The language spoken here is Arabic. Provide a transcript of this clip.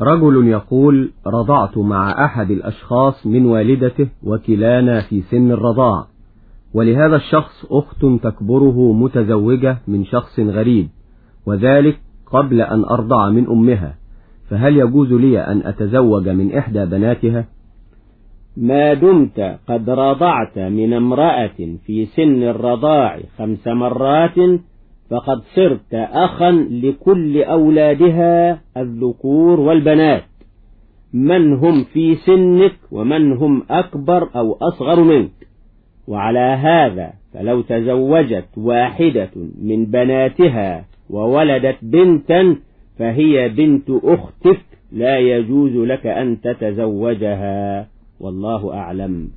رجل يقول رضعت مع أحد الأشخاص من والدته وكلانا في سن الرضاع ولهذا الشخص أخت تكبره متزوجة من شخص غريب وذلك قبل أن أرضع من أمها فهل يجوز لي أن أتزوج من إحدى بناتها؟ ما دمت قد رضعت من امرأة في سن الرضاع خمس مرات فقد صرت أخا لكل أولادها الذكور والبنات. من هم في سنك ومن هم أكبر أو أصغر منك؟ وعلى هذا فلو تزوجت واحدة من بناتها وولدت بنتا فهي بنت أختك لا يجوز لك أن تتزوجها. والله أعلم.